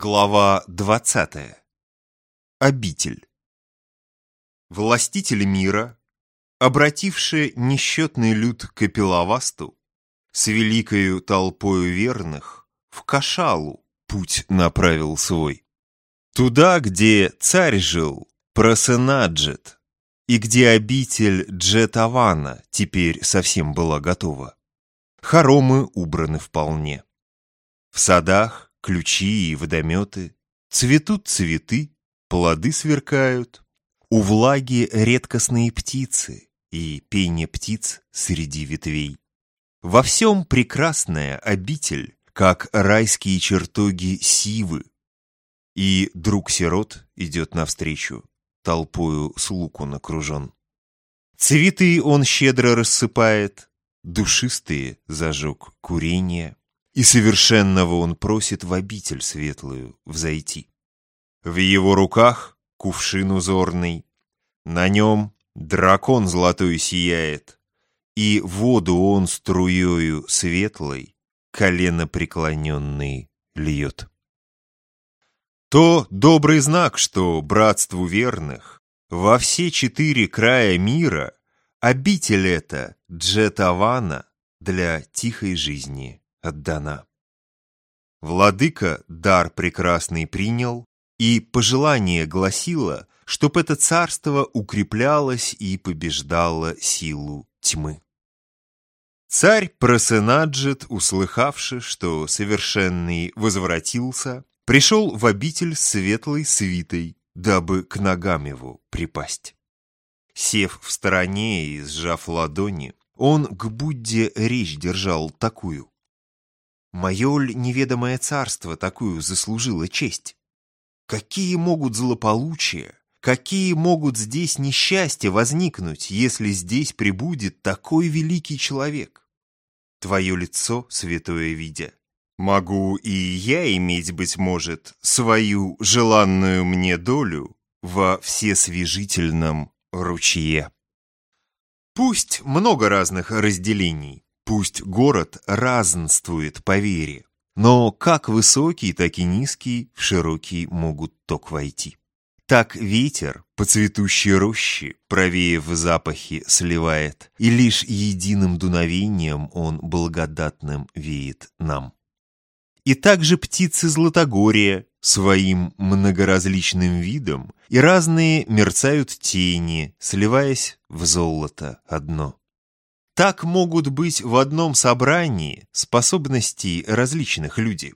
Глава 20. Обитель. Властитель мира, обративший несчетный люд к Капиловасту, с великою толпою верных в Кашалу путь направил свой. Туда, где царь жил, Просенаджет, и где обитель Джетавана теперь совсем была готова. Хоромы убраны вполне. В садах ключи и водометы, цветут цветы, плоды сверкают, у влаги редкостные птицы и пение птиц среди ветвей. Во всем прекрасная обитель, как райские чертоги сивы. И друг сирот идет навстречу, толпою с луку накружен. Цветы он щедро рассыпает, душистые зажег курение и совершенного он просит в обитель светлую взойти. В его руках кувшин узорный, на нем дракон золотой сияет, и воду он струею светлой, колено преклоненный, льет. То добрый знак, что братству верных во все четыре края мира обитель эта Джетавана для тихой жизни отдана. Владыка дар прекрасный принял, и пожелание гласило, чтоб это царство укреплялось и побеждало силу тьмы. Царь Просенаджет, услыхавши, что совершенный возвратился, пришел в обитель светлой свитой, дабы к ногам его припасть. Сев в стороне и сжав ладони, он к Будде речь держал такую. Мое ль неведомое царство такую заслужило честь? Какие могут злополучия, какие могут здесь несчастья возникнуть, если здесь прибудет такой великий человек? Твое лицо, святое видя, могу и я иметь, быть может, свою желанную мне долю во всесвежительном ручье. Пусть много разных разделений, Пусть город разнствует по вере, но как высокий, так и низкий в широкий могут ток войти. Так ветер по цветущей роще, провеяв запахи, сливает, и лишь единым дуновением он благодатным веет нам. И также птицы Златогория своим многоразличным видом и разные мерцают тени, сливаясь в золото одно. Так могут быть в одном собрании способности различных людей.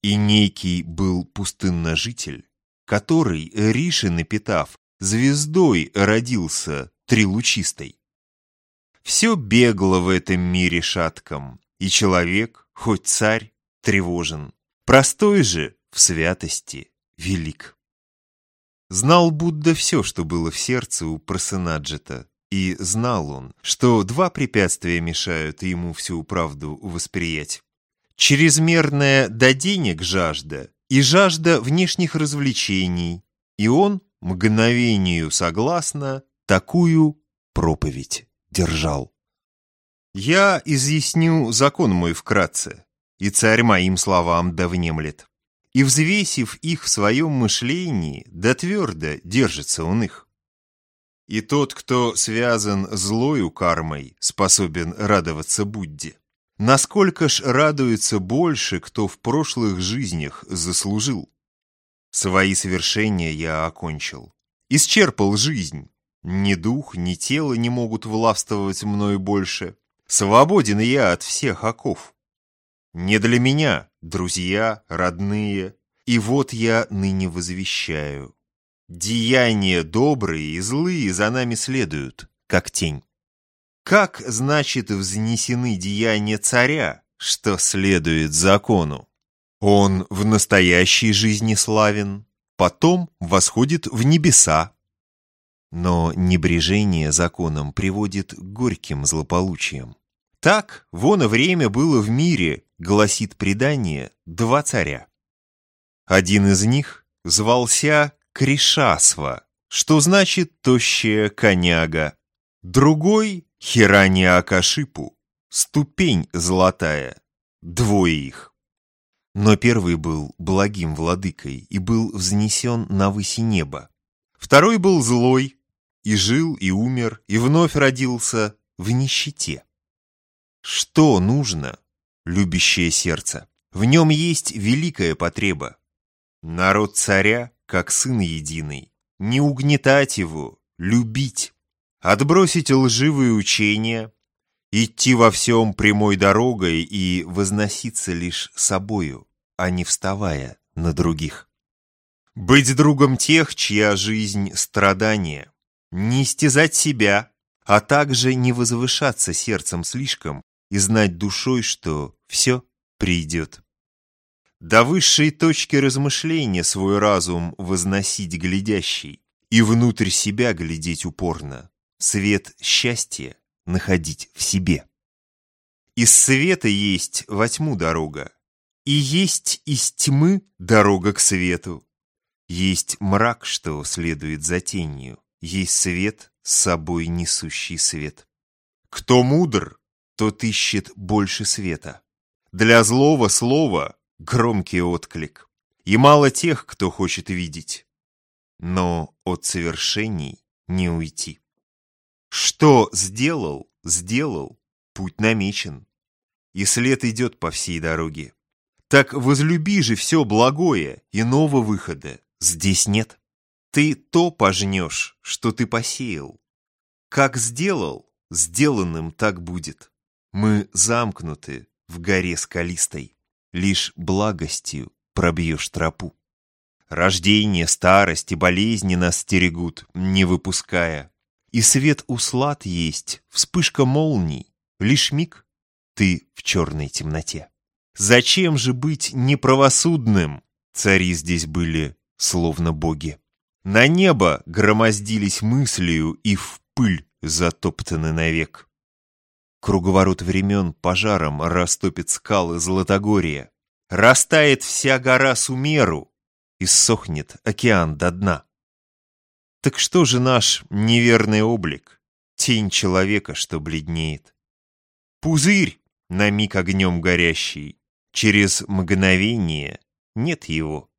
И некий был пустынножитель, который, Риши напитав, звездой родился трилучистой. Все бегло в этом мире шатком, и человек, хоть царь, тревожен. Простой же в святости велик. Знал Будда все, что было в сердце у Прасенаджета, и знал он, что два препятствия мешают ему всю правду восприять. Чрезмерная до денег жажда и жажда внешних развлечений, и он, мгновению согласно, такую проповедь держал. Я изъясню закон мой вкратце, и царь моим словам да внемлет. И, взвесив их в своем мышлении, да твердо держится он их. И тот, кто связан злою кармой, способен радоваться Будде. Насколько ж радуется больше, кто в прошлых жизнях заслужил? Свои совершения я окончил. Исчерпал жизнь. Ни дух, ни тело не могут властвовать мною больше. Свободен я от всех оков. Не для меня, друзья, родные, и вот я ныне возвещаю. Деяния добрые и злые за нами следуют, как тень. Как, значит, взнесены деяния царя, что следует закону? Он в настоящей жизни славен, потом восходит в небеса. Но небрежение законом приводит к горьким злополучиям. Так, вон и время было в мире, гласит предание, два царя. Один из них звался Кришасва, что значит «тощая коняга». Другой — Хирания Акашипу, ступень золотая. Двое их. Но первый был благим владыкой и был взнесен на выси неба. Второй был злой, и жил, и умер, и вновь родился в нищете. Что нужно, любящее сердце? В нем есть великая потреба. Народ царя, как сын единый, не угнетать его, любить, отбросить лживые учения, идти во всем прямой дорогой и возноситься лишь собою, а не вставая на других. Быть другом тех, чья жизнь — страдание, не истязать себя, а также не возвышаться сердцем слишком и знать душой, что все придет. До высшей точки размышления свой разум возносить глядящий и внутрь себя глядеть упорно, свет счастья находить в себе. Из света есть во тьму дорога, и есть из тьмы дорога к свету. Есть мрак, что следует за тенью, есть свет, с собой несущий свет. Кто мудр, тот ищет больше света. Для злого слова громкий отклик. И мало тех, кто хочет видеть. Но от совершений не уйти. Что сделал, сделал, путь намечен. И след идет по всей дороге. Так возлюби же все благое, иного выхода здесь нет. Ты то пожнешь, что ты посеял. Как сделал, сделанным так будет. Мы замкнуты в горе скалистой, лишь благостью пробьешь тропу. Рождение, старость и болезни нас стерегут, не выпуская. И свет услад есть, вспышка молний, лишь миг ты в черной темноте. Зачем же быть неправосудным? Цари здесь были словно боги. На небо громоздились мыслью и в пыль затоптаны навек. Круговорот времен пожаром растопит скалы Златогория. Растает вся гора Сумеру, и сохнет океан до дна. Так что же наш неверный облик, тень человека, что бледнеет? Пузырь, на миг огнем горящий, через мгновение нет его.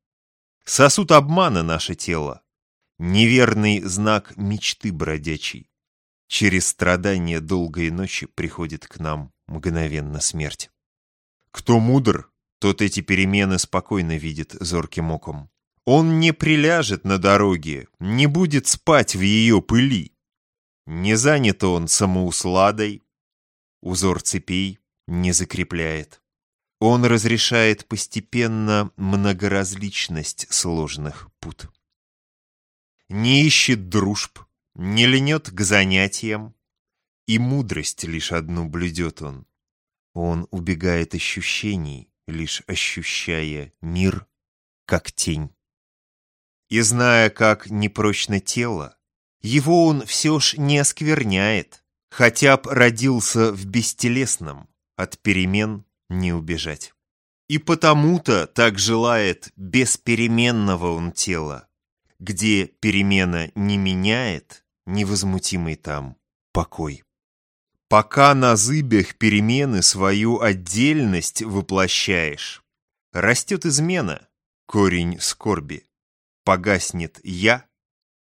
Сосуд обмана наше тело, неверный знак мечты бродячей. Через страдания долгой ночи приходит к нам мгновенно смерть. Кто мудр, тот эти перемены спокойно видит зорким оком. Он не приляжет на дороге, не будет спать в ее пыли. Не занят он самоусладой, узор цепей не закрепляет. Он разрешает постепенно многоразличность сложных пут. Не ищет дружб, не ленет к занятиям, и мудрость лишь одну блюдет он. Он убегает ощущений, лишь ощущая мир, как тень. И зная, как непрочно тело, его он все ж не оскверняет, хотя б родился в бестелесном, от перемен не убежать. И потому-то так желает беспеременного он тела, где перемена не меняет, невозмутимый там покой. Пока на зыбях перемены свою отдельность воплощаешь, растет измена, корень скорби, погаснет я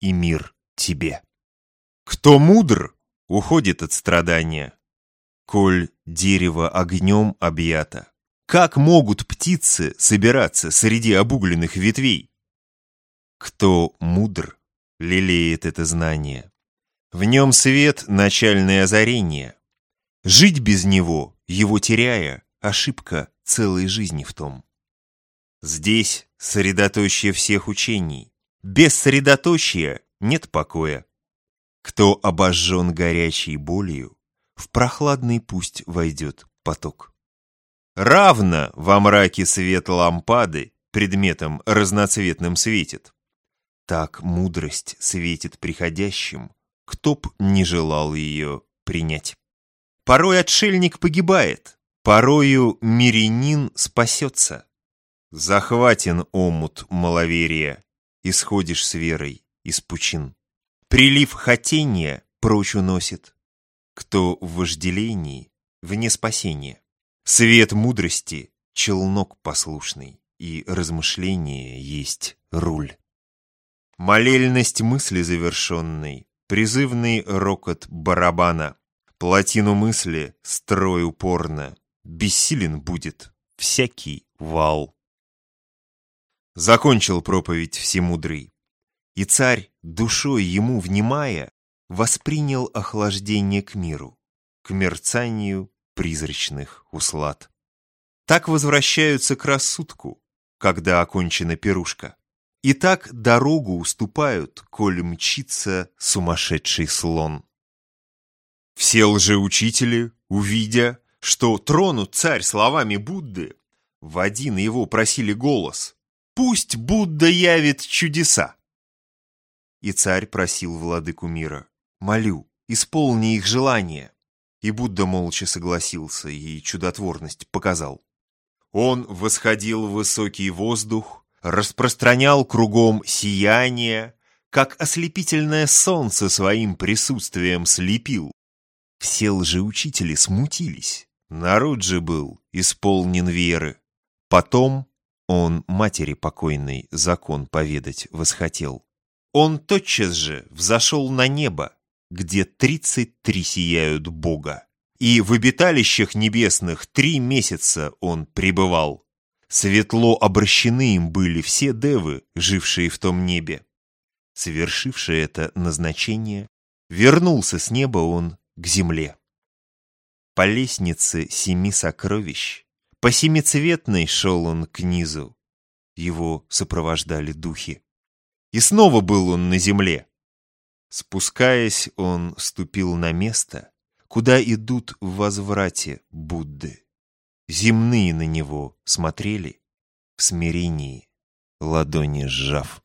и мир тебе. Кто мудр, уходит от страдания, коль дерево огнем объято. Как могут птицы собираться среди обугленных ветвей? Кто мудр, лелеет это знание. В нем свет — начальное озарение. Жить без него, его теряя, ошибка целой жизни в том. Здесь средоточие всех учений. Без средоточия нет покоя. Кто обожжен горячей болью, в прохладный пусть войдет поток. Равно во мраке свет лампады предметом разноцветным светит. Так мудрость светит приходящим, кто б не желал ее принять. Порой отшельник погибает, порою мирянин спасется. Захватен омут маловерия, исходишь с верой из пучин. Прилив хотения прочь уносит, кто в вожделении, вне спасения. Свет мудрости челнок послушный, и размышление есть руль. Молельность мысли завершенной, призывный рокот барабана, плотину мысли строй упорно, бессилен будет всякий вал. Закончил проповедь всемудрый, и царь, душой ему внимая, воспринял охлаждение к миру, к мерцанию призрачных услад. Так возвращаются к рассудку, когда окончена пирушка. И так дорогу уступают, коль мчится сумасшедший слон. Все лжеучители, увидя, что тронут царь словами Будды, в один его просили голос «Пусть Будда явит чудеса!» И царь просил владыку мира «Молю, исполни их желание!» И Будда молча согласился и чудотворность показал. Он восходил в высокий воздух, распространял кругом сияние, как ослепительное солнце своим присутствием слепил. Все лжеучители смутились, народ же был исполнен веры. Потом он матери покойной закон поведать восхотел. Он тотчас же взошел на небо, где тридцать три сияют Бога. И в обиталищах небесных три месяца он пребывал. Светло обращены им были все девы, жившие в том небе. Совершивший это назначение, вернулся с неба он к земле. По лестнице семи сокровищ, по семицветной шел он к низу. Его сопровождали духи. И снова был он на земле. Спускаясь, он ступил на место, куда идут в возврате Будды. Земные на него смотрели в смирении, ладони сжав.